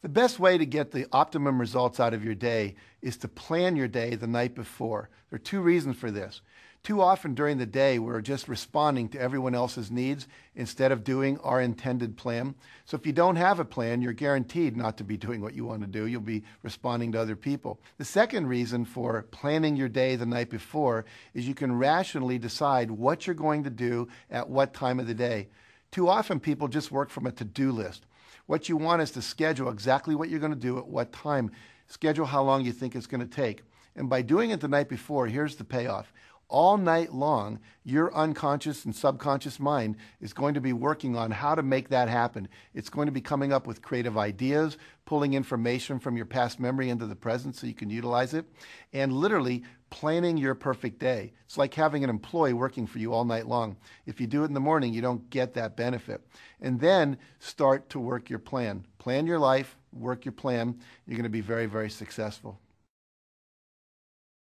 The best way to get the optimum results out of your day is to plan your day the night before. There are two reasons for this. Too often during the day, we're just responding to everyone else's needs instead of doing our intended plan. So if you don't have a plan, you're guaranteed not to be doing what you want to do. You'll be responding to other people. The second reason for planning your day the night before is you can rationally decide what you're going to do at what time of the day. Too often people just work from a to-do list. What you want is to schedule exactly what you're going to do at what time. Schedule how long you think it's going to take. And by doing it the night before, here's the payoff. All night long, your unconscious and subconscious mind is going to be working on how to make that happen. It's going to be coming up with creative ideas, pulling information from your past memory into the present so you can utilize it, and literally planning your perfect day. It's like having an employee working for you all night long. If you do it in the morning, you don't get that benefit. And then start to work your plan. Plan your life, work your plan. You're going to be very, very successful.